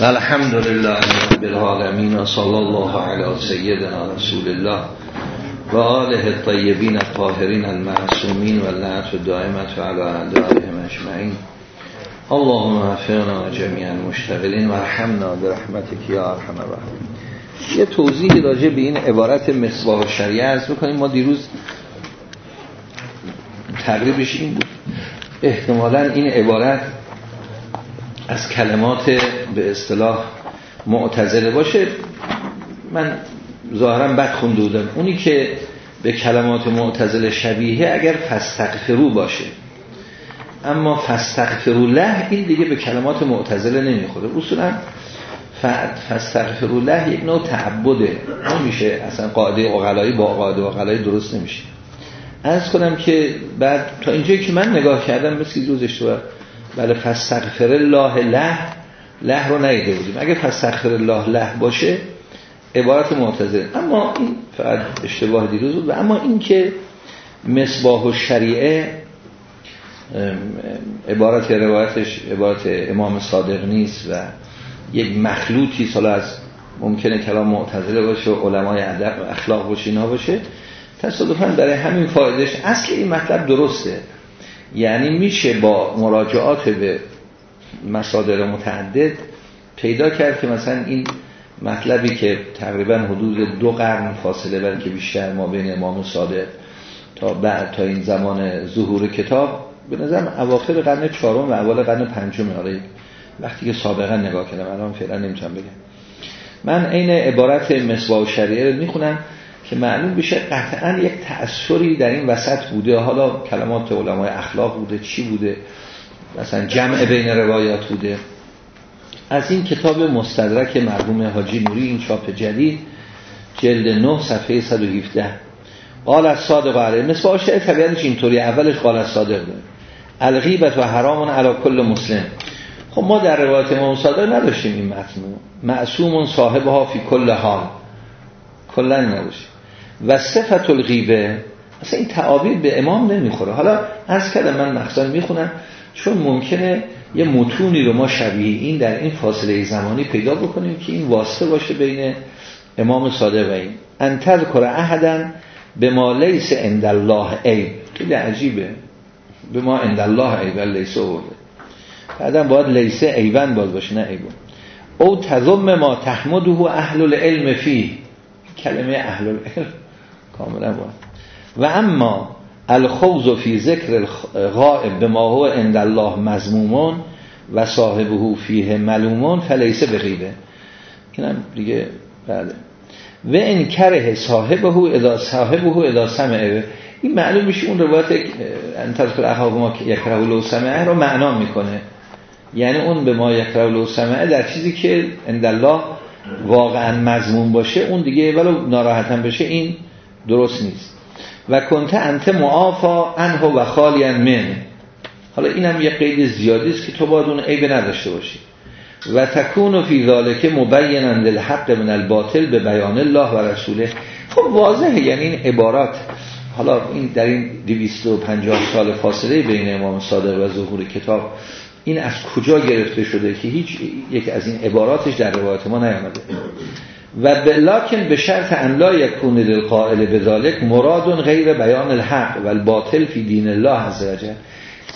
الحمد لله رب العالمین و صلی الله علی سیدنا رسول الله و آله الطیبین الطاهرین المعصومین و لعنت دائمت علی اعدائهم اجمعین اللهم وفقنا جميعا مشتغلین و رحمنا برحمتك یا ارحم الراحمین یه توضیح راجع به این عبارت مصباح شریعه از بکنیم. ما دیروز تقریبش این بود. احتمالا این عبارت از کلمات به اصطلاح معتزله باشه. من ظاهرا بد خونده بودم. اونی که به کلمات معتزله شبیه اگر فستغفرو باشه. اما فستغفرو له این دیگه به کلمات معتزله نمی‌خوره. اصولا فستغفرو له یک نوع تعبده. نمیشه اصلا قاعده اقلایی با قاعده اقلایی درست نمیشه. از کنم که بعد تا اینجایی که من نگاه کردم مثل روز اشتباه بله فستغفر الله له له رو نیده بودیم. اگر فستغفر الله له باشه عبارت معتزله اما این فقط اشتباه دیروز بود. و اما این که مصباح و شریعه عبارت روایتش عبارت امام صادق نیست و یک مخلوطی سالا از ممکنه کلام معتزله باشه و علمای ادب و اخلاق باشه اینا باشه. تصادفاً برای همین فایدهش اصل این مطلب درسته. یعنی میشه با مراجعات به مصادر متعدد پیدا کرد که مثلا این مطلبی که تقریبا حدود دو قرن فاصله بلکه بیشتر ما بین امام صادق تا بعد تا این زمان ظهور کتاب به نظرم اواخر قرن چهارم و اول قرن پنجم حالا وقتی که سابقا نگاه کردم الان فعلا نمی‌تونم بگم. من عین عبارت مصباح شریعه رو می‌خونم. که معلوم بشه قطعا یک تأثری در این وسط بوده. حالا کلمات علمای اخلاق بوده چی بوده؟ مثلا جمع بین روایات بوده. از این کتاب مستدرک مرحوم حاجی نوری این چاپ جدید جلد 9 صفحه 117 قال از صادق علیه. مثل باشه طبیعتش اینطوری. اولش قال از صادق. داره الغیبت و حرامون علی کل مسلم. خب ما در روایت امام صادق نداشتیم این متن معصوم صاحبها فی کل حال. کلا نداشتیم و صفت الغیبه اصلا این تعابیر به امام نمی‌خوره. حالا از کردم من مخصوصا می‌خونم چون ممکنه یه متونی رو ما شبیه این در این فاصله زمانی پیدا بکنیم که این واسطه باشه بین امام صادق و این. انتظ کره احدن به ما لیس الله عیب خیلی عجیبه. به ما الله عیب لیس آورده. بعدا باید لیس عیبن باز باشه نه عیبون او تضم ما تحمده اهل العلم فی کلمه اهل العلم. کاملا با و اما الخوض فی ذکر غائب به ما هو عند الله مزمومون و صاحبه فیه ملومون فلیسه بغیبه. اینم دیگه بله. و این کره صاحبه اذا صاحبه اذا سمعه. این معلوم میشه اون روایت انتظر احاب ما یکره لو سمعه رو معنا می‌کنه. یعنی اون به ما یکره لو سمعه در چیزی که عند الله واقعا مضمون باشه اون دیگه ولو ناراحتم بشه این درست نیست. و کنت انت معافا انه و من. حالا اینم یه قید زیادی است که تو باید اون عیب نداشته باشی. و تکون فی ذالک مبینا للحق من الباطل به بیان الله و رسوله. خب واضحه یعنی این عبارات. حالا این در این 250 سال فاصله بین امام صادق و ظهور کتاب این از کجا گرفته شده که هیچ یک از این عباراتش در روایت ما نیامده؟ و لکن به شرط ان لا یکون للقائل بذالک مراد غیر بیان الحق و الباطل فی دین الله عز وجل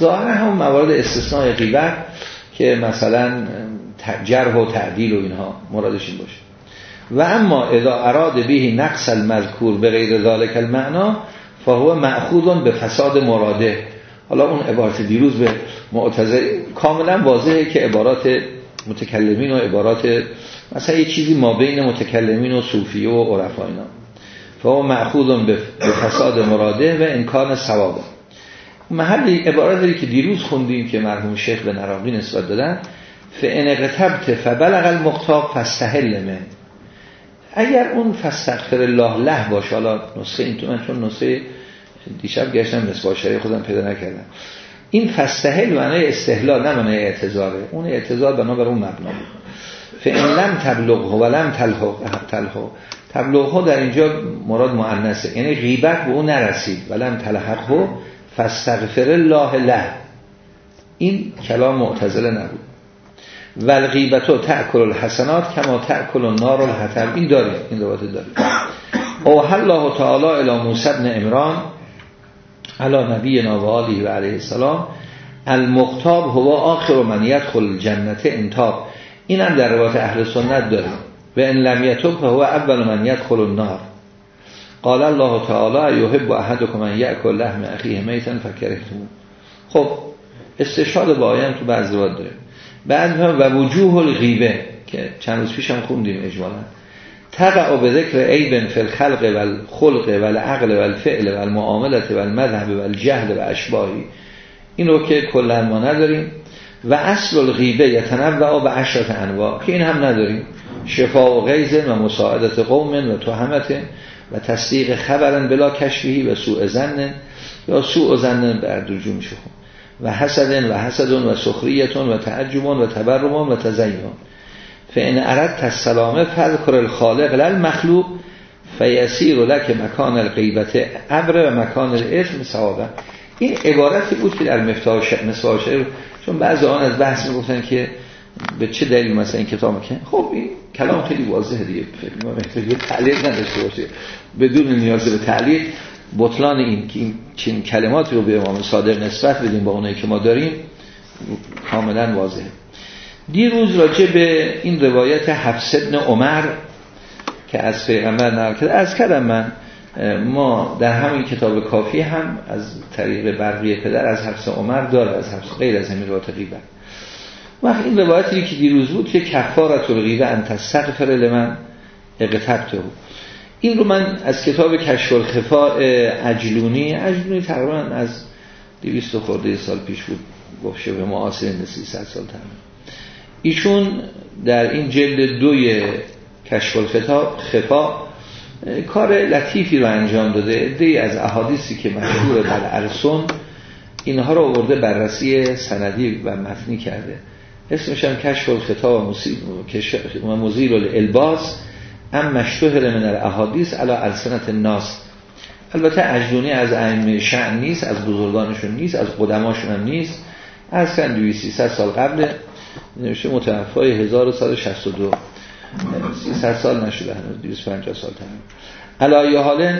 ظاهرا هم موارد استثناء غیبت که مثلا جرح و تعدیل و اینها مرادش این باشه. و اما اذا اراد به نقص المذکور به غیر ذالک المعنا فهو معخوض به فساد مراده. حالا اون عبارت دیروز به معتزله کاملا واضحه که عبارات متکلمین و عبارات مثلا یه چیزی ما بین متکلمین و صوفیه و عرفا اینا. فهو معخوض به فساد مراده و انکان ثواب. محل عبارتی که دیروز خوندیم که مرحوم شیخ به نراقی نسبت دادن. فان قتبت فبلغ المختاب فاستحل من اگر اون فاستغفر الله له باشه حالا نسخه این تو من چون نسخه دیشب گشتم شریع خودم پیدا نکردم. این فستهل معنی استحلال نه معنی اعتذاره. اون اعتذار بنا بر اون مبنا بود. فان لم تبلغ و لم تلحق تلحق. تبلغ در اینجا مراد مؤنثه. یعنی غیبت به اون نرسید. ولم تلحقه فاستغفر الله له. این کلام معتزله نبود. و الغیبتو تأکل الحسنات کما تأکل النار الحطب. این داریم. این روایت داریم. او الله تعالی الی موسی بن عمران علی نبی و آله و علیه السلام المختاب هو آخر من یدخل جنت انتاب. این هم در روایت اهل سنت داریم و ان لم یتوب هو اول من یدخل النار. قال الله تعالی یحب احدکم ان یاکل لحم اخیه میتا فکرهتموه خب استشهاد با آیه تو بعض روایت داریم بعد و وجوه الغیبه که چند روز پیش هم خوندیم اجمالا. تقع به ذکر عیب فی الخلق و الخلق و العقل و الفعل و المعاملت و المذهب و الجهل و اشباهی. این رو که کلا ما نداریم. و اصل الغیبه یتنوع به عشرت انواع که این هم نداریم. شفا و غیظ و مساعدت قوم و تهمت و تصدیق خبرن بلا کشفی و سوء زن یا سوء زن بر درجو میشه و حسد و حسد و سخریتون و تعجب و تبرم و تزین فان اردت السلامه فذكر الخالق للمخلوق فیسیر لک مکان الغیبت عبر و مکان الاثم ثوابه این عبارتی بود که در مفتاح مسواشه چون بعضی آن از بحث می‌گفتن که به چه دلیل مثلا این کتاب که خب این کلام خیلی واضحه دیگه. فکر تعلیق نداشته باشه. بدون نیاز به تعلیق بطلان این که این چین کلمات رو به امام صادق نسبت بدیم با اونایی که ما داریم کاملا واضحه. دیروز راجع به این روایت حفص ابن عمر که از پیغمبر نقل کرده از کردم من ما در همین کتاب کافی هم از طریق برقی پدر از حفص عمر داره از حفص غیر از همین روایت غیبه وقت این روایتی که دیروز بود که کفارت الغیبه انت استغفر لمن اقتبته این رو من از کتاب کشف الخفاء عجلونی عجلونی تقریبا از 200 خورده سال پیش بود گفت به معاصر 300 سال تمام ایشون در این جلد دوی کشف الخفاء خفا کار لطیفی رو انجام داده. دی از احادیثی که مشهور در ارسون اینها رو آورده بررسی سندی و متنی کرده. اسمش هم کشف الخطا و مزیل الالباس. ام مشتهر من الاحادیث علی السنت الناس. البته اجدونی از ائمه شأن نیست از بزرگانشون نیست از قدماشون هم نیست. از کن 2300 سال قبل نوشته متوفای 1162 300 سال نشده هنوز 250 سال تمام. علایه حال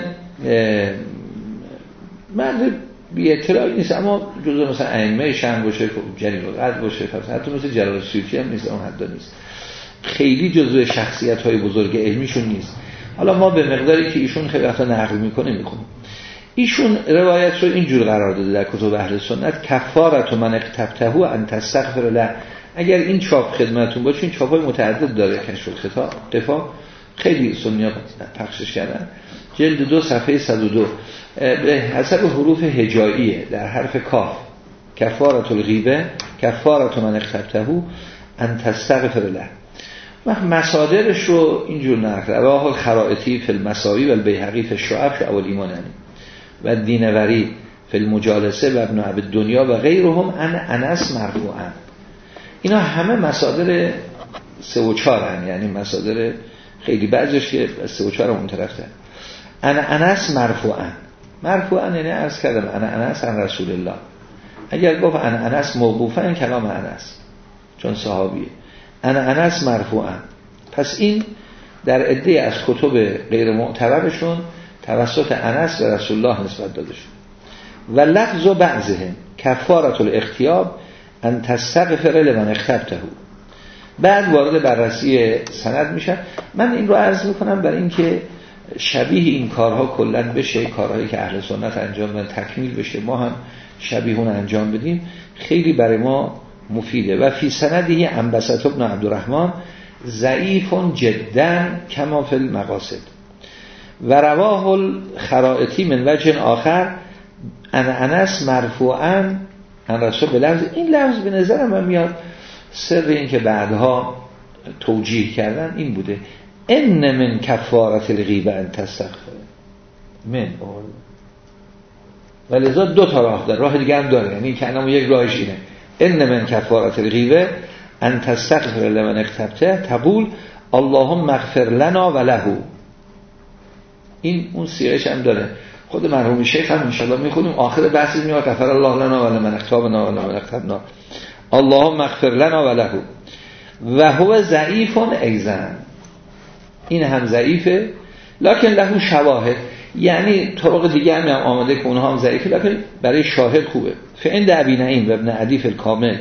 من بی اطلاعی نیست اما جزء مثلا ائمه شأن باشه جلیل القدر باشه حتی مثل جلال سیوطی هم نیست اون حدا نیست. خیلی جزو شخصیت های بزرگ علمیشون نیست. حالا ما به مقداری که ایشون خیلی وقتا نقل می‌کنه می‌کنیم ایشون روایت رو اینجور قرار داده در کتب اهل سنت کفارت و من اقتبته ان تستغفر له. اگر این چاپ خدمتون باشه این چاپ های متعدد داره کشف الخطا دفاع. خیلی سنیا پخشش کردن. جلد دو صفحه 102 به حسب حروف هجاییه در حرف کاف. کفارت الغیبه کفارت من اقتبته ان تستغفر له مسادرش رو اینجور نقل راه الخرائطی فی المساوی و البیهقی فی الشعب شعب الایمان و دینوری فی المجالسه و ابن ابی الدنیا و غیرهم. عن انس مرفوعا. اینا همه مصادر سه و چار یعنی مصادر خیلی بعضش که سه و چار هم اون طرف عن انس مرفوعا مرفوعا یعنی ارز کردم عن انس عن رسول الله اگر گفت عن انس موقوفا کلام انس چون صحابیه. عن انس مرفوعا پس این در عده از کتب غیر معتبرشون توسط انس و رسول الله نسبت داده شد. و لفظ و بعضهم کفارت الاختیاب ان تستغفر لمن اختبته بعد وارد بررسی سند میشن من این رو عرض می‌کنم برای اینکه شبیه این کارها کلا بشه کارهایی که اهل سنت انجام بدن تکمیل بشه ما هم شبیه اون انجام بدیم خیلی برای ما مفیده. و فی سندی انبسط ابن عبدالرحمن ضعیف جدا کما فی المقاصد. و رواه الخرائطی من وجه آخر ان انس مرفوعا ان رسول به لفظ این لفظ به نظر من میاد سر این که بعدها توجیه کردن این بوده. ان من کفارت الغیبه ان تستغفر. من. ولذا دو تا راه داره. راه دیگه هم داره. یعنی که یک راهش اینه. ان من کفارت الغیبه ان تستغفر لمن اختبته تقول اللهم اغفر لنا و له. این اون سیرش هم داره. خود مرحوم شیخ هم انشاءالله می‌خونیم. آخر بحثی میاد. غفر الله لنا و لمن اختابنا و لمن اختبنا اللهم اغفر لنا و له. و هو ضعیفون ایزن این هم ضعیفه. لکن له شواهد. یعنی طرق دیگه هم آمده که اونها هم ضعیفه. لکن برای شاهد خوبه. فعند ابی نعیم و ابن عدیف الکامل.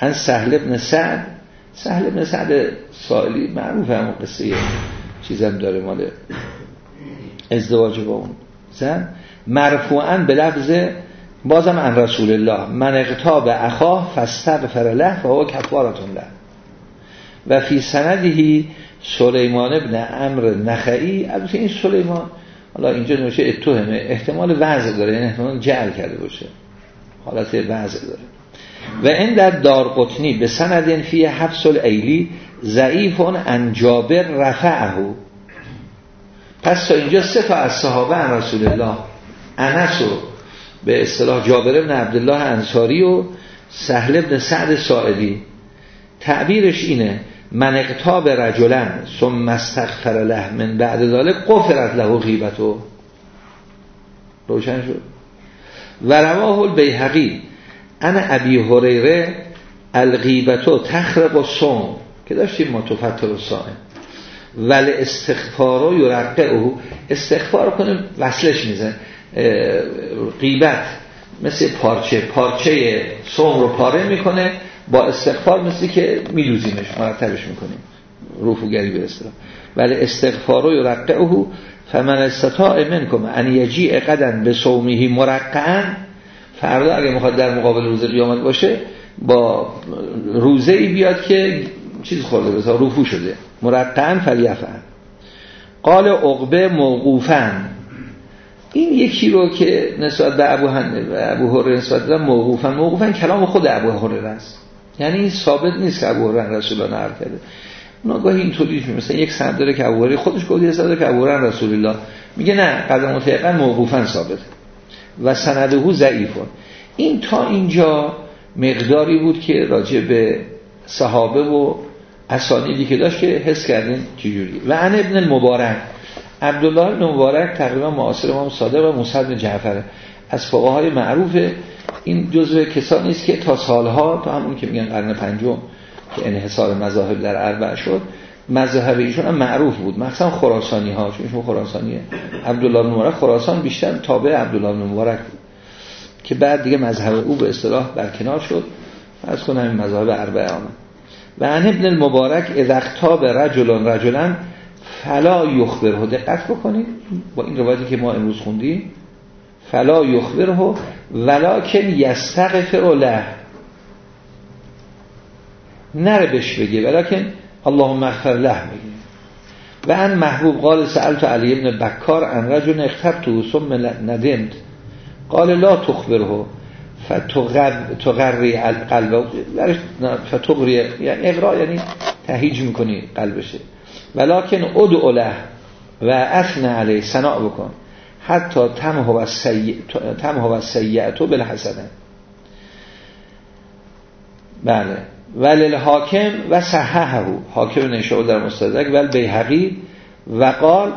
ان سهل ابن سعد. سهل ابن سعد سائلی معروف هم قصه. چیزم داره مال ازدواج با اون. زن مرفوعا به لفظ بازم ان رسول الله. من اقتاب اخاه فاستغفر له و هو کفارتون له. و فی سندهی سلیمان ابن امر نخعی. البته این سلیمان حالا اینجا نوشه اتهمه. احتمال وضع داره یعنی احتمال جعل کرده باشه. حالت وضع داره. و این در دار قطنی به سندین فی حفظ الایلی ضعیفون انجابر رفعه. پس تا اینجا سه تا از صحابه رسول الله. انس و به اصطلاح جابر ابن عبدالله انصاری و سهل ابن سعد ساعدی. تعبیرش اینه من اقتاب رجلن ثم استغفر له من بعد ذلك قفرت له غیبتو. روشن شد. و رواه البیهقی انا ابی هریره الغیبتو تخرق و سوم که داشتیم ما تفتر و سائم ولی استغفار و یرقه او استغفار کنیم وصلش میزن غیبت مثل پارچه. پارچه سوم رو پاره می‌کنه. با استغفار مثل که میدوزیمش مرتبش می‌کنیم. رفوگری به اصطلاح ولی استغفار و یرقه او فمن استطاع منکم ان یجیع قدن به صومیه مرقعن فردا اگه می‌خواد در مقابل روز قیامت باشه با روزه ای بیاد که چیز خورده بسا رفو شده. مرقعن فلیفن قال عقبه موقوفن این یکی رو که نسبت به ابو هن ابو هرره نسبت به موقوفن موقوفن کلام خود ابو هرره است. یعنی این ثابت نیست که ابو هرره رسول الله نقل کرده. اونا گاهی اینطوری مثلا یک سند داره که ابو هرره خودش گفته داره که ابو هرره رسول الله. میگه نه قدم متعقن موقوفن ثابته. و سندهو ضعیفون این تا اینجا مقداری بود که راجع به صحابه و اسانیدی که داشت که حس کردین چجوری و ان ابن المبارک. عبدالله ابن مبارک تقریبا معاصر امام صادق و موسی بن جعفر از فقهای معروف این جزء کسانی است که تا سالها تا همون که میگن قرن پنجم که انحصار مذاهب در اربع شد مذهب ایشون هم معروف بود. مثلا خراسانی ها چون ایشون خراسانیه. عبدالله بن مبارک خراسان بیشتر تابع عبدالله بن مبارک بود. که بعد دیگه مذهب او به اصطلاح برکنار شد. از کنم این مذهب اربعه آمد. و ان ابن المبارک اذا به رجلان رجلان فلا یخبره. دقت بکنید با این روایتی که ما امروز خوندیم. فلا یخبره ولکن یستغفر له. نره بش بگه ولکن اللهم اغفر له بگه. و ان محبوب قال سألت علی ابن بکار ان رجل اختبت ثم ندمت. قال لا تخبره. فتغری قلب. فتغری یعنی اقرا یعنی تهیج می‌کنی قلبشه. ولکن ادعو له و اثن علیه سنا بکن. حتی تمه و سیعتو بالحسنه. بله. ولی حاکم و صححه. حاکم نشعه در مستدرک. ول بیهقی و قال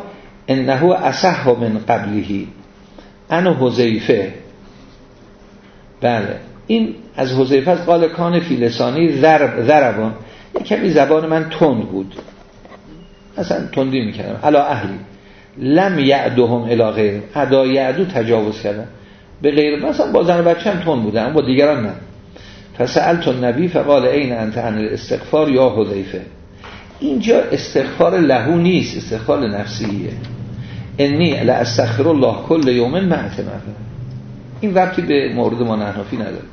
انه اصح من قبلیهی ان حذیفه. بله. این از حذیفه از قال کان فی لسانی ضرب ضربان کمی زبان من تند بود. اصلا تندی می‌کردم. علا اهلی. لم یعدهم الی غیر. ادا یعدو تجاوز کردن. به غیر مثلا با زن بچه تند بودن با دیگران نه. فسألت النبی فقال این انت عن الاستغفار یا حذیفه. اینجا استغفار لهو نیست استغفار نفسیه انی لاستغفر الله کل یوم معت این وقتی به مورد ما نحنفی نداره.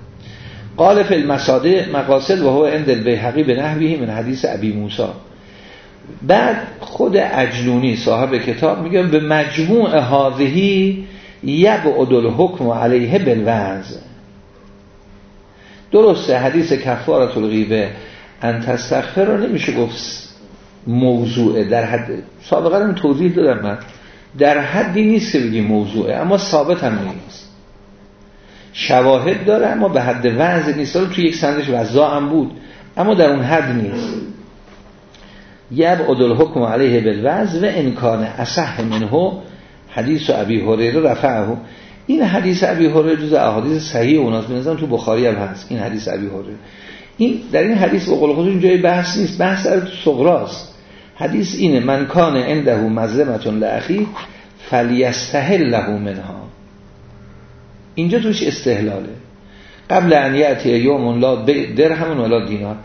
قال فی المصادق مقاصد و هو عند البیهقی به نحوی من حدیث ابی موسی. بعد خود عجلونی صاحب کتاب میگه به مجموع هذهی یبعد الحکم علیه بالوضع درسته حدیث کفارت الغیبه. ان تستغفر رو نمیشه گفت موضوعه در حد سابقا توضیح دادم من. در حدی نیست که بگیم موضوعه اما ثابت هم نیست. شواهد داره اما به حد وضع نیست. داره توی یک سندش وضع هم بود اما در اون حد نیست. یب عدل حکم علیه بالوضع و انکان اصح منه حدیث و ابی هریره رفعه. این حدیث ابی هریره جز احادیث صحیح اوناست. بنظرم تو بخاری هم هست این حدیث ابی هریره. این در این حدیث به قول خودشون جای بحث نیست. بحث در صغراست. حدیث اینه من کان عنده مظلمتون لاخی فلیستحل له منها. اینجا توش استحلاله. قبل ان یاتی یوم لا درهم ولا دینار.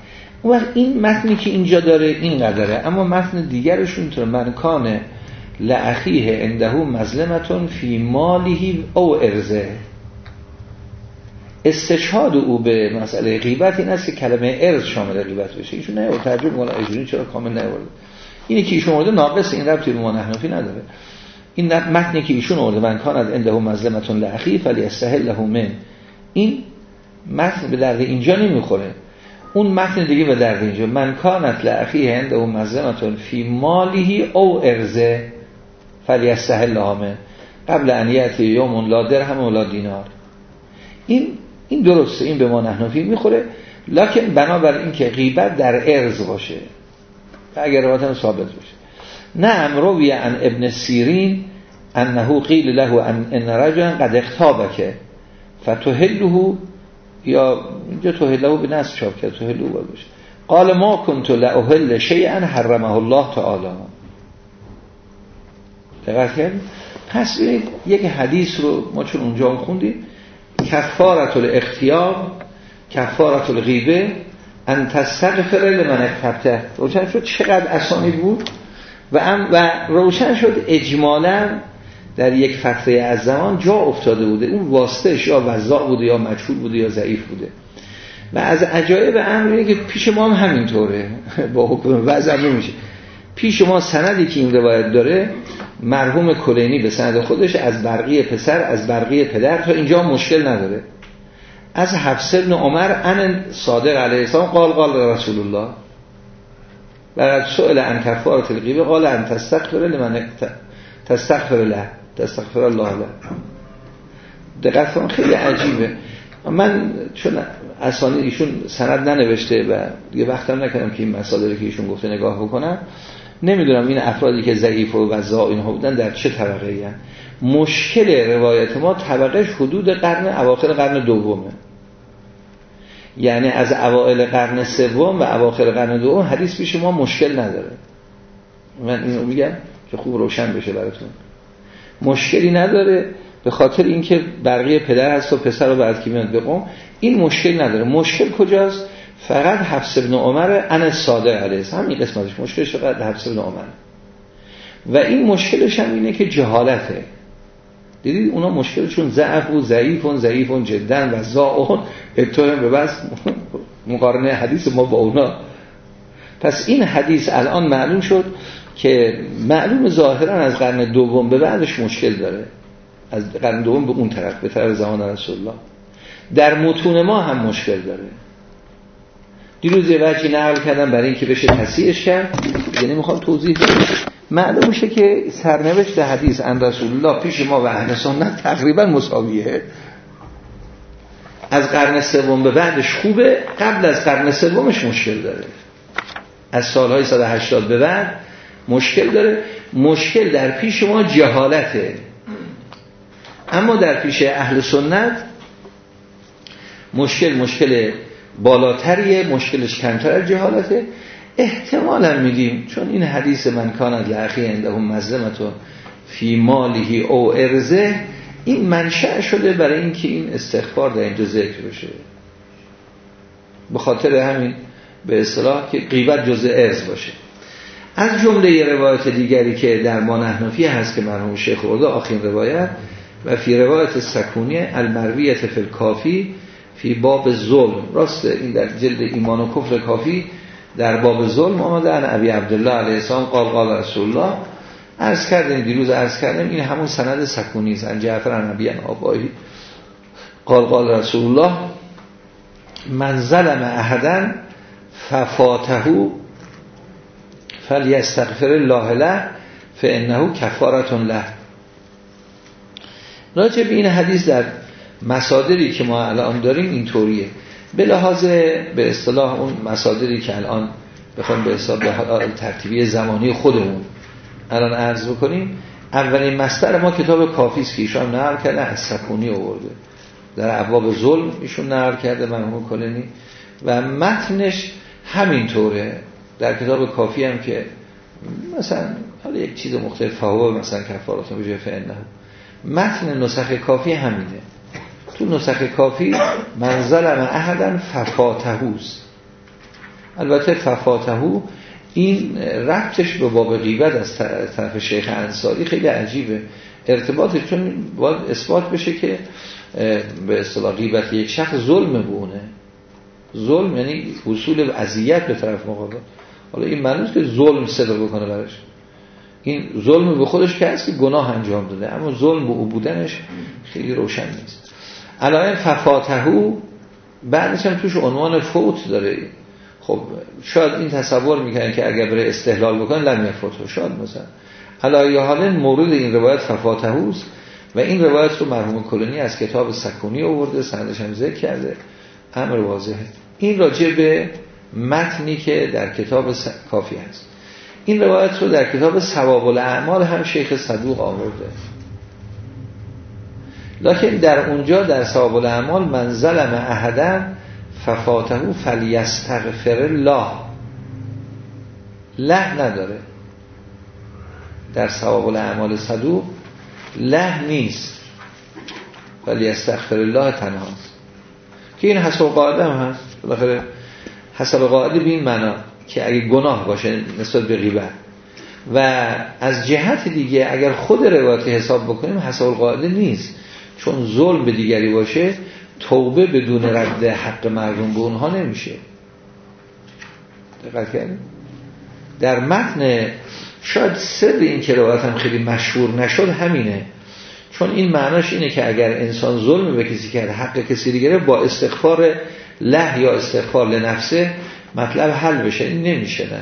اون وقت این متنی که اینجا داره این قدره اما متن دیگرشون تو من کان لعخیه عنده مظلمتون فی مالیه او ارزه. استشهاد او به مسئله غیبت این است که کلمه ارز شامل غیبت بشه. ایشون نه ترجمه کنه چرا کامل نیورده اینی که ایشون آورده ناقص این ربطی به ما نداره. این متنی که ایشون آورده من کاند عنده مظلمتون لعخی فلی استحل له من. این متن به درد اینجا نمی‌خوره. اون متن دیگه به درد اینجا. من کانت لعخی عنده مظلمتون فی مالیه او ارزه فلی استحل له قبل ان یاتی یوم لا درهم ولا دینار. این این درسته. این به ما نحنفی می‌خوره. لکن بنابر این که غیبت در ارز باشه. اگر روایت ثابت باشه. نه روی ان ابن سیرین انه قیل له ان ان رجلا قد اختابک فتحله یا اینجا تحله به نصب چاپ کرد تحله باشه. قال ما كنت لاحل شیئا حرمه الله تعالی. دقت کرد پس یک حدیث رو ما چون اونجا خوندیم کفارت الاختیار کفارت الغیبه ان تستغفر لمن اکتبته روشن شد چقدر اسامی بود؟ و, و روشن شد اجمالا در یک فتره از زمان جا افتاده بوده. اون واسطش یا وضاع بوده یا مجهول بوده یا ضعیف بوده. و از عجایب امر که پیش ما هم همینطوره. با حکم وضع نمیشه. پیش ما سندی که این روایت داره مرحوم کلینی به سند خودش از برقی پسر از برقی پدر تا اینجا مشکل نداره. از حفص ابن عمر ان صادق علیه السلام قال قال رسول الله. بعد سئل عن کفاره الغیبه قال ان تستغفر لمن تستغفر له تستغفر الله له. دقت خیلی عجیبه. من چون اسانی ایشون سند ننوشته و یه وقتم نکردم که این مسائلی که ایشون گفته نگاه بکنم. نمی‌دونم این افرادی که ضعیف و وضاع اینها بودن در چه طبقه ای مشکل روایت ما طبقه حدود قرن اواخر قرن دومه. یعنی از اوائل قرن سوم و اواخر قرن دوم حدیث پیش ما مشکل نداره. من اینو میگم که خوب روشن بشه براتون. مشکلی نداره به خاطر اینکه برقی پدر هست و پسر رو بعد که میاد بقوم این مشکل نداره. مشکل کجاست؟ فقط حفظ ابن عمر ان ساده علیه این قسمتش. مشکلش فقط حفظ ابن عمر. و این مشکلش هم اینه که جهالته. دیدید اونا مشکلشون ضعف و ضعیف و ضعیف و جدا و زاون اتهم به بس مقارنه حدیث ما با اونا. پس این حدیث الان معلوم شد که معلوم ظاهرا از قرن دوم به بعدش مشکل داره. از قرن دوم به اون طرف به طرف زمان رسول الله در متون ما هم مشکل داره. دیروز یه وجهی نقل کردم برای اینکه بشه تصیحش کرد. یعنی می‌خوام توضیح بدم. معلوم میشه که سرنوشت حدیث ان رسول الله پیش ما و اهل سنت تقریبا مساویه. از قرن سوم به بعدش خوبه قبل از قرن سومش مشکل داره. از سالهای 180 به بعد مشکل داره. مشکل در پیش ما جهالته. اما در پیش اهل سنت مشکل مشکل بالاتریه مشکلش کمتر جهالته. احتمالا میگیم چون این حدیث من کانت لعخی هم مظلمتون فی مالیه او ارزه این منشأ شده برای اینکه این استخبار در اینجا ذکر بشه. به خاطر همین به اصطلاح که قیبت جزء ارز باشه. از جمله روایت دیگری که در ما نحنفی هست که مرحوم شیخ خورده آخرین روایت و فی روایت سکونی المرویت فی کافی فی باب ظلم. راست این در جلد ایمان و کفر کافی در باب ظلم آمده ان ابی عبدالله علیه السلام قال قال رسول الله عرض کردیم دیروز عرض کردیم این همون سند سکونی است. ان جعفر نبی آبایی قال قال رسول الله من ظلم احدا ففاتهو فلیستغفر الله له فانه کفارت له. راجع به این حدیث در مصادری که ما الان داریم اینطوریه. به لحاظ به اصطلاح اون مصادری که الان بخوام به حساب ترتیبی زمانی خودمون الان عرض بکنیم اولین مستر ما کتاب کافی است که ایشان نقل کرده از سکونی آورده. در ابواب ظلم ایشون نقل کرده مرحوم کلینی. و متنش همینطوره. در کتاب کافی هم که مثلا حالا یک چیز مختلف فهوه مثلا کفارات بجه فعنه متن نسخ کافی همینه. تو نسخ کافی من ظلم احدا ففاتهوست البته ففاتهو این ربطش به باب غیبت از طرف شیخ انصاری خیلی عجیبه. ارتباطش چون باید اثبات بشه که به اصطلاح غیبت یک شخص ظلم بونه ظلم یعنی وصول اذیت به طرف مقابل. حالا این معنی که ظلم صدر بکنه برش این ظلم به خودش که هست که گناه انجام داده اما ظلم به او بودنش خیلی روشن نیست. علائم ففاتهو بعدش هم توش عنوان فوت داره. خب شاید این تصور می‌کنن که اگر بره استحلال بکنن لم یفوتو شاید مثلا. علایه حال مورد این روایت ففاتهوست و این روایت رو مرحوم کلونی از کتاب سکونی آورده سندش هم ذکر کرده. امر واضحه. این راجع به متنی که در کتاب کافی هست. این روایت رو در کتاب ثواب الاعمال هم شیخ صدوق آورده. لکن در اونجا در ثواب الاعمال من ظلم احدن ففاتهو فلیستغفر الله. له نداره. در ثواب الاعمال صدوق له نیست. ولی استغفر الله تنهاست. که این حسب قاعده هم هست. بالاخره حسب قاعده به این معنا که اگه گناه باشه نسبت به غیبت و از جهت دیگه اگر خود روایت حساب بکنیم حسب قاعده نیست. چون ظلم به دیگری باشه توبه بدون رد حق مردم به اونها نمیشه. دقت کردیم در متن شاید سر این که روایت هم خیلی مشهور نشد همینه. چون این معناش اینه که اگر انسان ظلم به کسی کرده حق کسی دیگه با استغفار له یا استغفار لنفسه مطلب حل بشه. این نمیشه نه.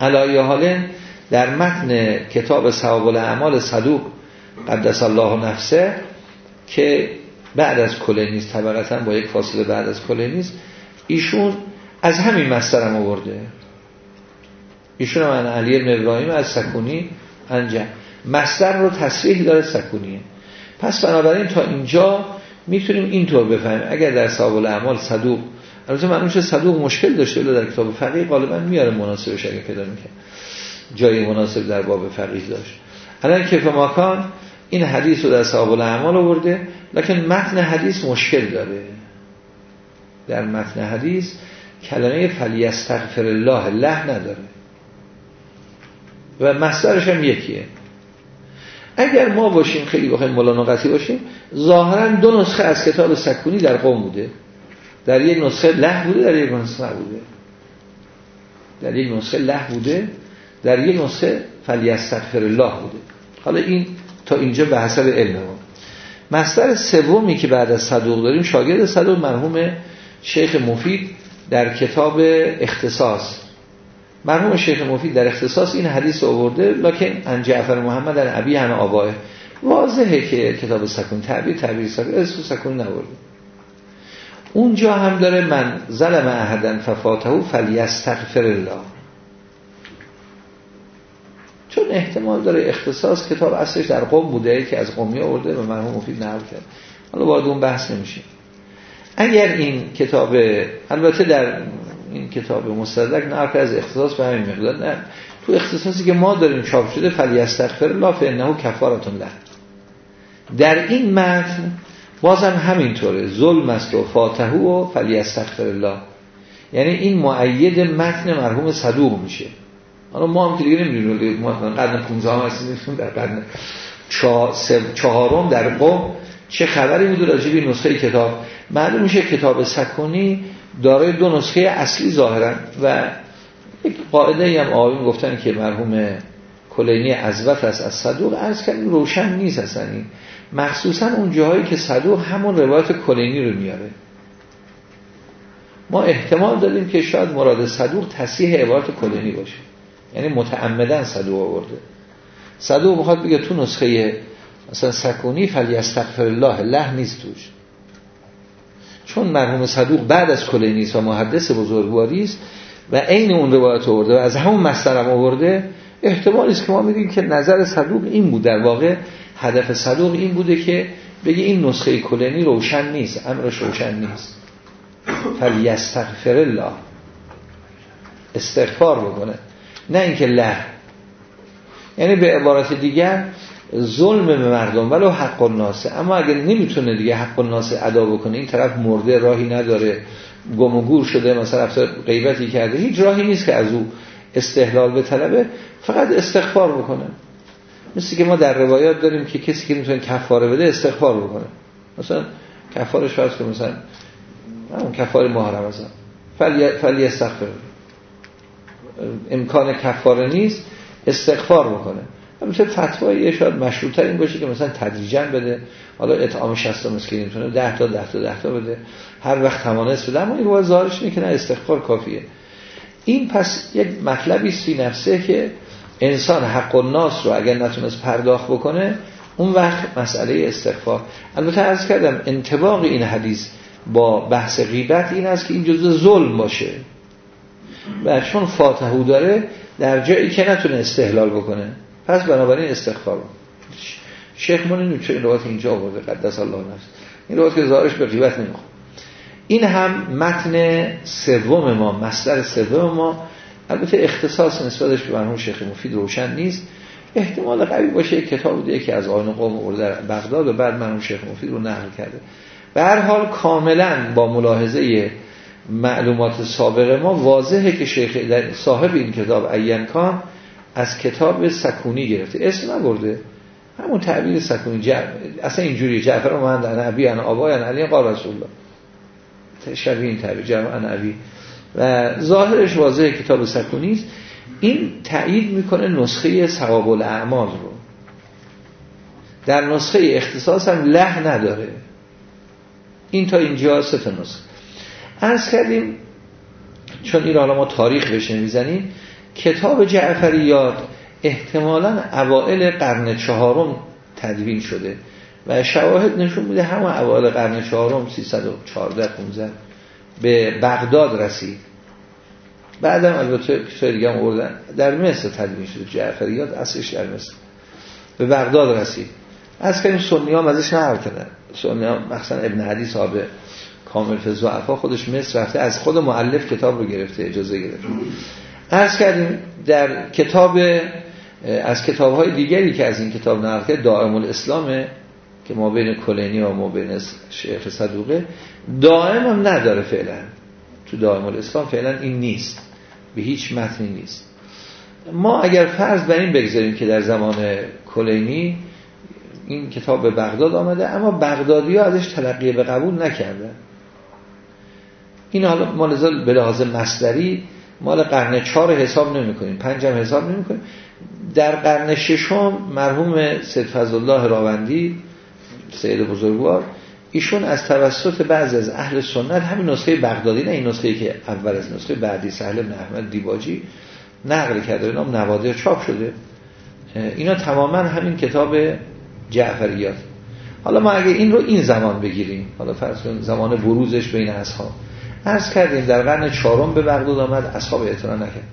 علایه حاله در متن کتاب ثواب الاعمال صدوق قدس الله نفسه که بعد از کلینیست طبقتا با یک فاصله بعد از کلینیست ایشون از همین مسترم آورده. ایشون من علی ابن ابراهیم از سکونی انجام. مستر رو تصریح داره سکونیه. پس بنابراین تا اینجا می‌تونیم اینطور بفهمیم. اگر در صحاب الاعمال صدوق البته من صدوق مشکل داشته در کتاب فقیه غالبا میاره مناسبش اگه پیدا می‌کنه جای مناسب در باب فقیه داشت. الان کیف ماکان این حدیث رو در صحاب الاعمال آورده لکن متن حدیث مشکل داره. در متن حدیث کلمه فلیستغفر الله له نداره. و مصدرش هم یکیه. اگر ما باشیم خیلی بخوایم ملانقتی باشیم ظاهرا دو نسخه از کتاب سکونی در قوم بوده. در یک نسخه له بوده در یک نسخه بوده در یک نسخه له بوده در یک نسخه فلیستغفر الله بوده. حالا این تا اینجا به حسب علم ما. مصدر سومی که بعد از صدوق داریم شاگرد صدوق مرحوم شیخ مفید در کتاب اختصاص. مرحوم شیخ مفید در اختصاص این حدیث آورده لکن ان جعفر محمد در عبی همه آباه واضحه که کتاب سکون تعبیر تعبیر سکون اسم سکون نورده اونجا هم داره من ظلم احدن ففاتهو فلیستغفر الله. چون احتمال داره اختصاص کتاب اصلش در قوم بوده که از قومی آورده و مرحوم مفید نقل کرد. حالا باید اون بحث نمیشه. اگر این کتاب البته در این کتاب مستدرک نه از اختصاص به همین مقدار نه. تو اختصاصی که ما داریم چاپ شده فلیستغفر الله فانه کفارتون له. در این متن بازم همینطوره. ظلم است و فاتحه و فلیستغفر الله. یعنی این معید متن مرحوم صدوق میشه. حالا ما هم که دیگه نمی‌دونیم قرن 15 هم هستیم در قرن چهارم در قوم چه خبری بود راجع به نسخه کتاب. معلوم میشه کتاب سکونی دارای دو نسخه اصلی ظاهرا و یک قاعده هم آقایون گفتن که مرحوم کلینی عزوت است از صدوق از کردیم روشن نیست اصلا این. مخصوصا اون جاهایی که صدوق همون روایت کلینی رو میاره. ما احتمال داریم که شاید مراد صدوق تصیح عبارت کلینی باشه. یعنی متعمدن صدوق آورده. صدوق می‌خواد بگه تو نسخه مثلا سکونی فلی استغفر الله له نیست توش. چون مرحوم صدوق بعد از کلینی و محدث بزرگواری است و عین اون روایت آورده و از همون مسترم آورده احتمالی است که ما میگیم که نظر صدوق این بود. در واقع هدف صدوق این بوده که بگه این نسخه کلینی روشن نیست امرش روشن نیست. فلیستغفر الله استغفار بکنه. نه اینکه له. یعنی به عبارت دیگر ظلم به مردم ولو حق الناسه اما اگر نمی‌تونه دیگه حق الناسه ادا بکنه این طرف مرده راهی نداره گم و گور شده مثلا رفته غیبتی کرده هیچ راهی نیست که از او استحلال به طلبه فقط استغفار بکنه. مثل که ما در روایات داریم که کسی که می‌تونه کفاره بده استغفار بکنه. مثلا کفارش فرض که مثلا همون کفار محرم ازم فلی استغفر امکان کفاره نیست استغفار بکنه. مثل فتوایی شاید مشروطه این باشه که مثلا تدریجا بده. حالا اطعام 60 مسکین می‌تونه 10 تا 10 تا 10 تا بده. هر وقت توانست بده. اما این رو ظاهرش اینه که نه استغفار کافیه. این پس یک مطلبی است فی نفسه که انسان حق الناس رو اگر نتونست پرداخت بکنه اون وقت مسئله استغفار. البته عرض کردم انتباق این حدیث با بحث غیبت این است که این جزء ظلم باشه. و چون فاتحو داره در جایی که نتونه استحلال بکنه. پس بنابراین استغفار شیخ من چه این روایت اینجا آورده قدس الله نفس. این روایت که ظاهرش به غیبت نمی‌خواد این هم متن سوم ما مصدر سوم ما. البته اختصاص نسبتش به مرحوم شیخ مفید روشن نیست. احتمال قوی باشه کتاب بوده که از آن قوم آورده در بغداد و بعد مرحوم شیخ مفید رو نقل کرده. به هر حال کاملا با ملاحظه معلومات سابق ما واضحه که شیخ صاحب این کتاب عین کان از کتاب سکونی گرفته. اسم نبرده. همون تعبیر سکونی. جعب. اصلا اینجوری جعفر انا ابی انا آبای انا علی قال رسول الله. شبیه این تعبیر. جمع ابی و ظاهرش واضحه کتاب سکونی است. این تایید می‌کنه نسخه ثواب الاعمال رو. در نسخه اختصاص هم له نداره. این تا اینجا سه نسخه. عرض کردیم چون این حالا ما تاریخ بشه می‌زنیم کتاب جعفریات احتمالا اوائل قرن چهارم تدوین شده و شواهد نشون میده همه اوائل قرن چهارم 314 15 به بغداد رسید. بعدم البته کسای دیگه هم در مصر تدوین شده جعفریات اصلش در مصر. به بغداد رسید. از کنیم سنی هم ازش نهار کردن سنی هم مخصوصا ابن حدیث صاحب کامل فضوعفا خودش مصر رفته از خود معلف کتاب رو گرفته اجازه گرفته. ارز کردیم در کتاب از کتاب های دیگری که از این کتاب نقل دائم الاسلامه که ما بین کلینی و ما بین شیخ صدوقه دائم هم نداره فعلا. تو دائم الاسلام فعلا این نیست. به هیچ متنی نیست. ما اگر فرض بر این بگذاریم که در زمان کلینی این کتاب به بغداد آمده اما بغدادی ها ازش تلقیه به قبول نکردن. این حالا ما به لحاظ مصدری مال قرن چهار حساب نمی کنیم پنجم حساب نمی کنیم در قرن ششم مرحوم سید فضل الله راوندی سید بزرگوار ایشون از توسط بعضی از اهل سنت همین نسخه بغدادی نه این نسخه که اول از نسخه بعدی سهل بن احمد دیباجی نقل کرده اینا نوادر چاپ شده. اینا تماما همین کتاب جعفریات. حالا ما اگه این رو این زمان بگیریم حالا فرض زمان بروزش بین اصحاب. عرض کردیم در قرن چهارم به بغداد آمد اصحاب اعتنا نکرد.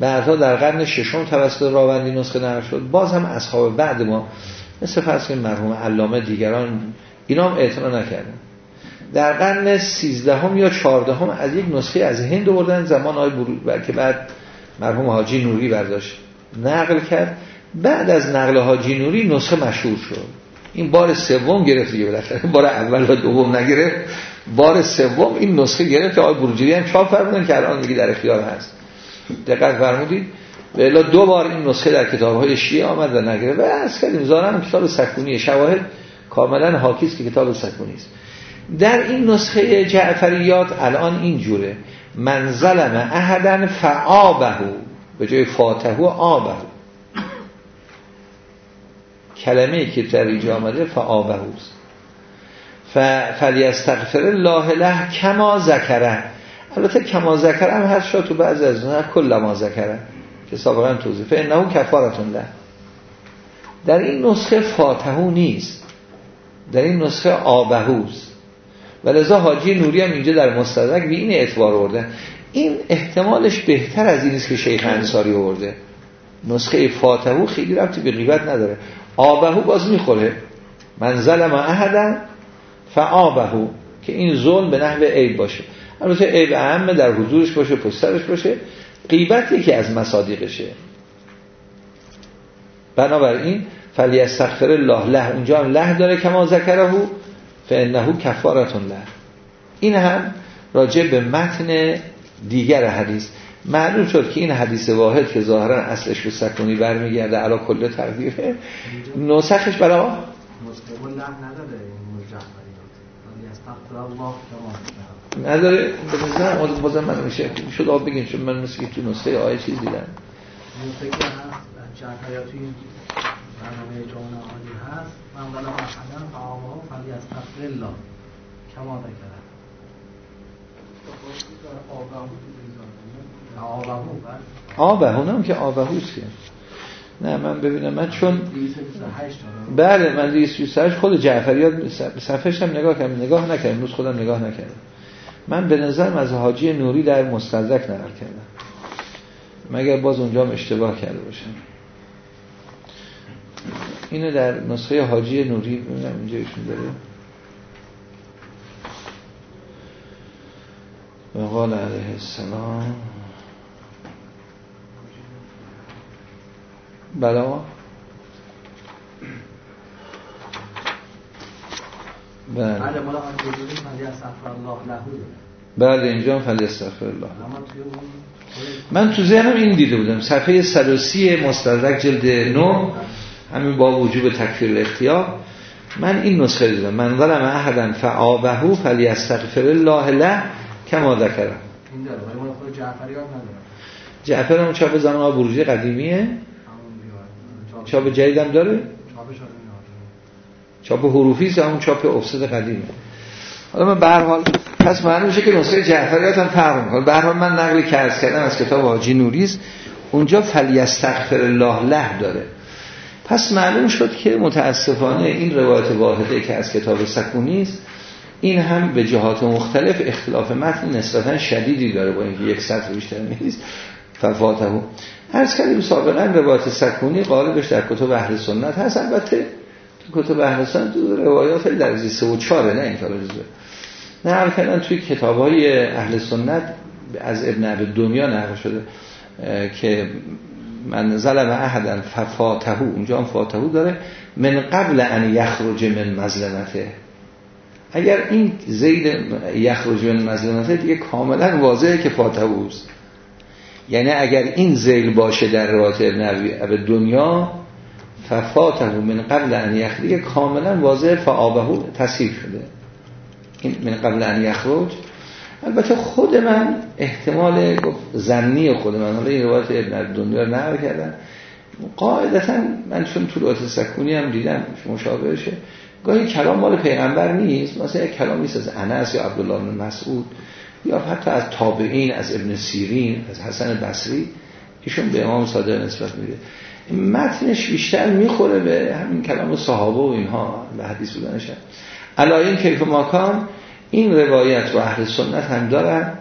بعدها در قرن ششم توسط راوندی نسخه نقل شد. باز هم اصحاب بعد ما مثل فرض مرحوم علامه دیگران اینا هم اعتنا نکردن. در قرن سیزدهم یا چهاردهم از یک نسخه از هند آوردن زمان های برود بلکه بعد مرحوم حاجی نوری برداشت. نقل کرد. بعد از نقل حاجی نوری نسخه مشهور شد. این بار سوم گرفت دیگه بالاخره بار اول و دوم نگرفت. بار سوم این نسخه گرفت که آقای بروجری هم چاپ فرمودن که الان دیگه در اختیار هست. دقت فرمودید. به دو بار این نسخه در کتاب های شیعه آمد و نگرفت. و از کردیم زارم کتاب سکونی شواهد کاملا حاکی است که کتاب سکونی است. در این نسخه جعفریات الان این جوره. من ظلم احدن فعابه به جای فاتحه آبه. کلمه که در اینجا آمده فعابه است. فلیستغفر الله له کما ذکره البته کما ذکره هم هست شد تو بعض از نه کل ما ذکره. که سابقا توضیح. فانه کفارتون له. در این نسخه فاتحو نیست. در این نسخه آبهوست و لذا حاجی نوری هم اینجا در مستدرک به این اعتبار آورده. این احتمالش بهتر از این است که شیخ انصاری آورده. نسخه فاتحو خیلی ربطی به غیبت نداره. آبهو باز می‌خوره. من ظلم احدا فعابهو که این ظلم به نحو عیب باشه. البته عیب اهم در حضورش باشه پشت باشه. قیبت یکی از مصادیقشه. بنابراین فلی استغفر الله له اونجا هم له داره کما ذکره فانه کفارتون له. این هم راجع به متن دیگر حدیث. معلوم شد که این حدیث واحد که ظاهرا اصلش به سکونی برمیگرده علا کل تقدیره. نسخش برای نداره. به نظر بازم من میشه شد آب بگیم چون من مثل که تو نسخه آیه چیز دیدم. که هست توی برنامه جامعه عالی هست. من ولا محمدن فعامه فلی از تفر الله کما ذکره آبهون هم که آبهوست که. نه من ببینم. من چون بله من 228 خود جعفریات صفحش هم نگاه کردم. نگاه نکردم. روز خودم نگاه نکردم. من به نظرم از حاجی نوری در مستدرک نقل کردم. مگر باز اونجا هم اشتباه کرده باشم. اینو در نسخه حاجی نوری ببینم اینجا ایشون داره. و قال علیه السلام. بلا بله. بعد اینجا فلی استغفر الله. من تو ذهنم این دیده بودم صفحه 130 مستدرک جلد 9 همین با وجوب تکفیر اختیار. من این نسخه دیدم. من ظلم احدا فعابه فلی استغفر الله له کما ذکر این داره ولی خود جعفری نداره. جعفر هم چاپ زمان بروجی قدیمیه. چاپ جدیدم داره؟ چاپ حروفی است همون چاپ افسد قدیمه حالا من به هر حال پس معلوم میشه که نسخه جعفریات هم فرق می‌کنه. به هر حال من نقل کرد کردم از کتاب حاجی نوریز اونجا فلیستغفر الله له داره. پس معلوم شد که متاسفانه این روایت واحده که از کتاب سکونی است این هم به جهات مختلف اختلاف متن نسبتا شدیدی داره با اینکه یک سطر بیشتر نیست. ففاته هرز کردیم سابقا روایت سکونی قالبش در کتب اهل سنت هست. البته تو کتب اهل سنت تو روایات در سه و چاره نه این نه هر توی کتاب های اهل سنت از ابن عبد دنیا نقل شده که من ظلم احدا ففاتهو اونجا هم فاتهو داره من قبل ان یخرج من مظلمته. اگر این زید یخرج من مظلمته دیگه کاملا واضحه که فاتهوست یعنی اگر این زیل باشه در روایت ابن دنیا ففاتهو من قبل ان یخرج کاملا واضحه فآبهو تصیف شده. این من قبل ان یخرج. البته خود من احتمال زنی خود من حالا این روایت ابن دنیا نقل کردم قاعدتا من چون روایت سکونی هم دیدم مشابهشه. گاهی کلام مال پیغمبر نیست مثلا یک کلام نیست از انس یا عبدالله مسعود. یا حتی از تابعین از ابن سیرین از حسن بصری ایشون به امام صادق نسبت میده متنش بیشتر می‌خوره به همین کلام صحابه و اینها به حدیث بودنش علایین کیف ماکان این روایت و اهل سنت هم دارن.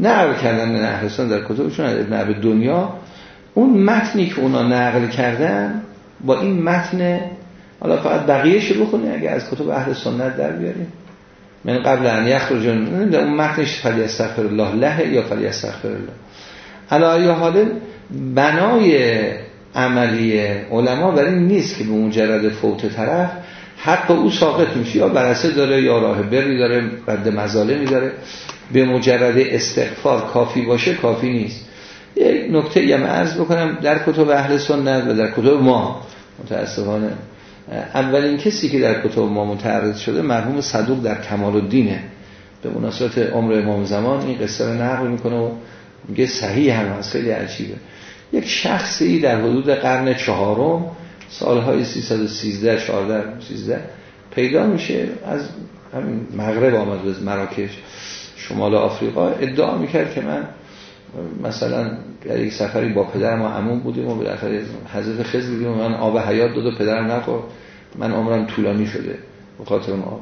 نقل کردن اهل سنت در کتبشون از ابن دنیا. اون متنی که اونا نقل کردن با این متن حالا فقط بقیهش بخونی اگه از کتب اهل سنت در بیاریم من قبل ان یخرجون اون متنش فلی استغفر الله له یا فلی استغفر الله علا حال بنای عملی علما برای نیست که به مجرد فوت طرف حق او ساقط میشه. یا برسه داره یا راه بری داره رد مظالمی داره به مجرد استغفار کافی باشه کافی نیست. یک نکته هم عرض بکنم در کتب اهل سنت و در کتب ما متاسفانه اولین کسی که در کتب ما متعرض شده مرحوم صدوق در کمال الدینه به مناسبت عمر امام زمان این قصه رو نقل می‌کنه و میگه صحیح هم هست خیلی عجیبه. یک شخصی در حدود قرن چهارم سالهای 313 14 13 پیدا میشه از همین مغرب آمد به مراکش شمال آفریقا. ادعا می‌کرد که من مثلا در یک سفری با پدرم و عموم بودیم و بالاخره حضرت خضر دیدیم من آب حیات داد و پدرم نخورد. من عمرم طولانی شده به خاطر ما.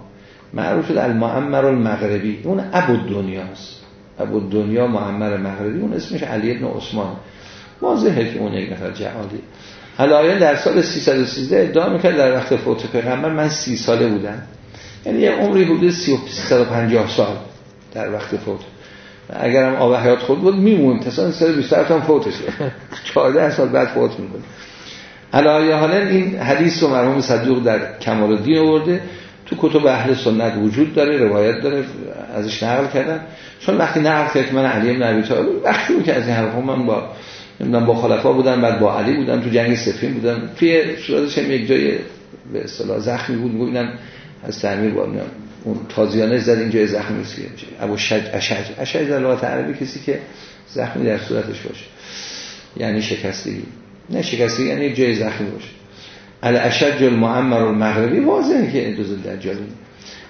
معروف شد المعمر المغربی. اون ابو دنیاست ابو دنیا معمر مغربی اون اسمش علی ابن عثمان. واضحه که اون یک نفر جهادی. حالا در سال 313 ادعا می‌کرد در وقت فوت پیغمبر من سی ساله بودم. یعنی یه عمری حدود 350 سال در وقت فوت. اگرم آب حیات خود بود میمون تا سال 27 هم فوتش 14 سال بعد فوت می‌کنه علایه حالا این حدیث رو مرحوم صدوق در کمال الدین آورده. تو کتب اهل سنت وجود داره روایت داره ازش نقل کردن. چون وقتی نقل کرد من علی بن ابی طالب وقتی که از این حرفا من با نمی‌دونم با خلفا بودم بعد با علی بودم تو جنگ سفین بودم. توی صورتش هم یک جای به اصطلاح زخمی بود. میگم اینم از تعمیر با اون تازیانه زد اینجا زخمی نیست ابو شج اشج اشج در لغت عربی کسی که زخمی در صورتش باشه. یعنی شکستگی. نه شکستگی یعنی جای زخمی باشه. الاشج المعمر المغربی واضحه که دوز دجالی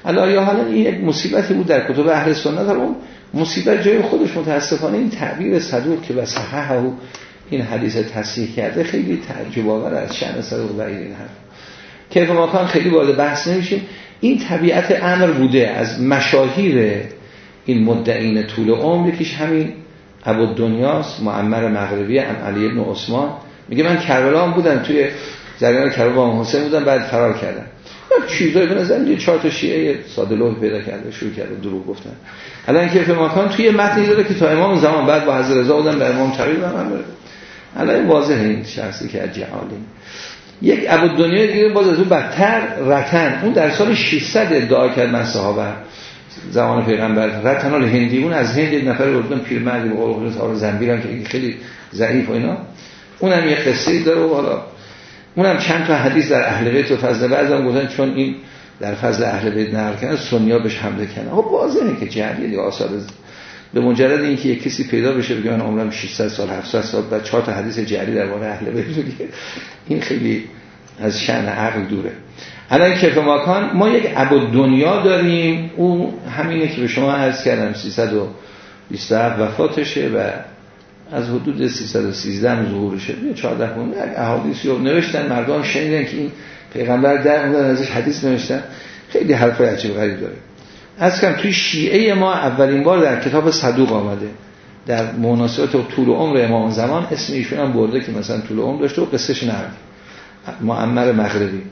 الا یا حالا این یک مصیبتی بود در کتب اهل سنت اون مصیبت جای خودش متاسفانه این تعبیر صدوق که وصححه این حدیث تصحیح کرده خیلی تعجب آور از شأن صدوق و این حرف. کیف ماکان خیلی وارد بحث نمیشیم. این طبیعت امر بوده از مشاهیر این مدعین طول عمر یکیش همین ابو دنیاست معمر مغربی ام علی ابن عثمان. میگه من کربلا هم بودم توی جریان کربلا هم حسین بودم بعد فرار کردم. چیزایی به نظر یه چهار تا شیعه ساده پیدا کرده شروع کرده دروغ گفتن. الان کیف ماکان توی متنی داره که تا امام زمان بعد با حضرت رضا بودن به امام تغییر هم الان واضحه این شخصی که از جهالی یک ابو دنیا دیگه باز از اون بدتر رتن. اون در سال 600 ادعا کرد من صحابه. زمان پیغمبر. رتنال هندی اون از هند یک نفر اردن پیرمردی با قول خدا زنبیرم که خیلی ضعیف و اینا. اونم یه قصه داره و حالا اونم چند تا حدیث در اهل بیت و فضل بعضی هم گفتن چون این در فضل اهل بیت نقل کردن سنیا بهش حمله کردن. خب واضحه که جهلی دیگه آثار به مجرد اینکه یک کسی پیدا بشه بگه من عمرم 600 سال 700 سال بعد چهار تا حدیث جعلی در مورد اهل بیت این خیلی از شأن عقل دوره. الان کف ماکان ما یک ابو دنیا داریم او همینه که به شما عرض کردم 327 وفاتشه و از حدود 313 ظهورشه یه 14 کنه یک احادیثی رو نوشتن مردم شنیدن که این پیغمبر در اون ازش حدیث نوشتن. خیلی حرف عجیب غریب داره. از کم توی شیعه ما اولین بار در کتاب صدوق آمده. در مناسبت و طول عمر امام زمان اسم ایشون هم برده که مثلا طول عمر داشته و قصهش نرد معمر مغربی.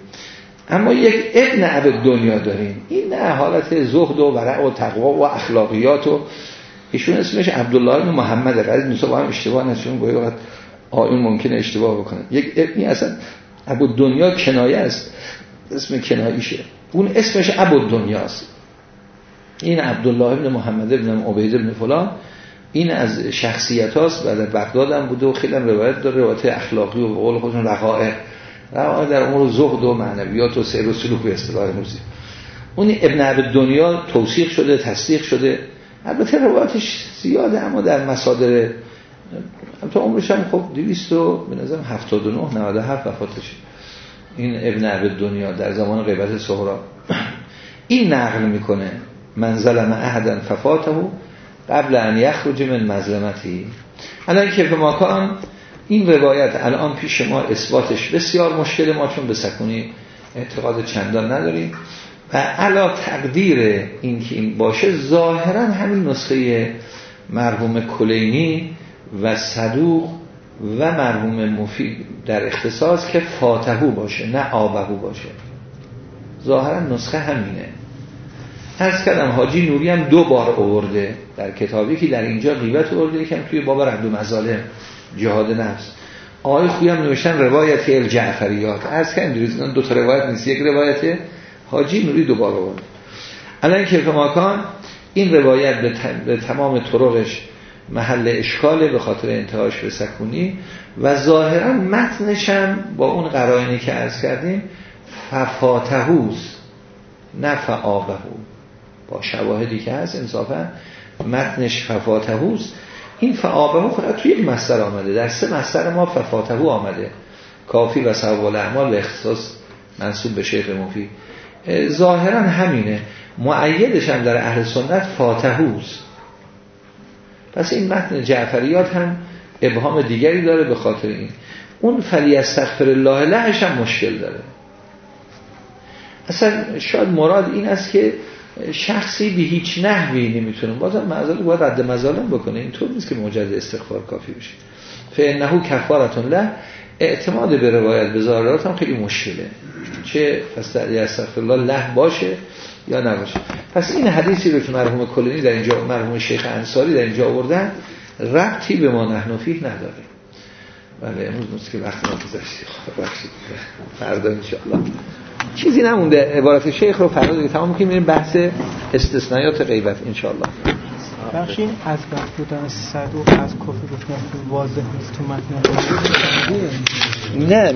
اما یک ابن عبد دنیا داریم. این نه حالت زهد و ورع و تقوا و اخلاقیات و ایشون اسمش عبدالله بن محمد نیست با هم اشتباه نشون گویا وقت آیون ممکنه اشتباه بکنه. یک ابنی اصلا ابو دنیا کنایه است. اسم کناییشه. اون اسمش ابو دنیاست این عبدالله بن محمد بن عبید بن فلان این از شخصیت هاست و در بغداد هم بوده و خیلی هم روایت داره روایت اخلاقی و قول خودشون رقائق. رقائق در امور زهد و معنویات و سیر و سلوک و اصطلاح امروزی اون ابن عبد دنیا توصیق شده تصدیق شده. البته روایتش زیاده اما در مصادر تو عمرش هم خب 200 و به نظرم 79 97 وفاتش این ابن عبد دنیا در زمان غیبت سهرا این نقل می‌کنه من ظلم احدا ففاته قبل ان یخرج من مظلمتی. الان که به ماکان این روایت الان پیش ما اثباتش بسیار مشکل ما چون به سکونی اعتقاد چندان نداریم. و علا تقدیر این که این باشه ظاهرا همین نسخه مرحوم کلینی و صدوق و مرحوم مفید در اختصاص که فاتحو باشه نه آبهو باشه. ظاهرا نسخه همینه. از کردم حاجی نوری هم دو بار آورده در کتابی که در اینجا غیبت آورده یکم توی باب رد و مظالم جهاد نفس. آقای خوی هم نوشتن روایت الجعفریات از کردم دو تا روایت نیست. یک روایت حاجی نوری دو بار آورده الان که ماکان این روایت به تمام طرقش محل اشکاله به خاطر انتهاش به سکونی و ظاهرا متنشم با اون قرائنی که عرض کردیم ففاتهوز نه فعابهو با شواهدی که هست انصافا متنش ففاتهوز این فعابهو فقط توی یک مستر آمده. در سه مستر ما ففاتهو آمده. کافی و سوال اعمال به اختصاص منصوب به شیخ مفید ظاهرا همینه. معیدش هم در اهل سنت فاتحوز پس این متن جعفریات هم ابهام دیگری داره به خاطر این. اون فلی استغفر الله لهش هم مشکل داره. اصلا شاید مراد این است که شخصی به هیچ نحوی نمی‌تونه. بازم معذرت باید رد مظالم بکنه. اینطور نیست که مجرد استغفار کافی بشه. فانه کفارتون له اعتماد به روایت به هم خیلی مشکله. میشه پس استغفر الله له باشه یا نباشه. پس این حدیثی رو که مرحوم کلینی در اینجا مرحوم شیخ انصاری در اینجا آوردن ربطی به ما نحنفیه نداره. بله امروز که وقت ما گذشتی بخشید فردا انشاءالله. چیزی نمونده. عبارت شیخ رو فردا دیگه تمام کنیم میریم بحث استثنایات غیبت انشاءالله. بخشین از وقت بودن صدوق از کفر گفتن واضح نیست تو متن. نه.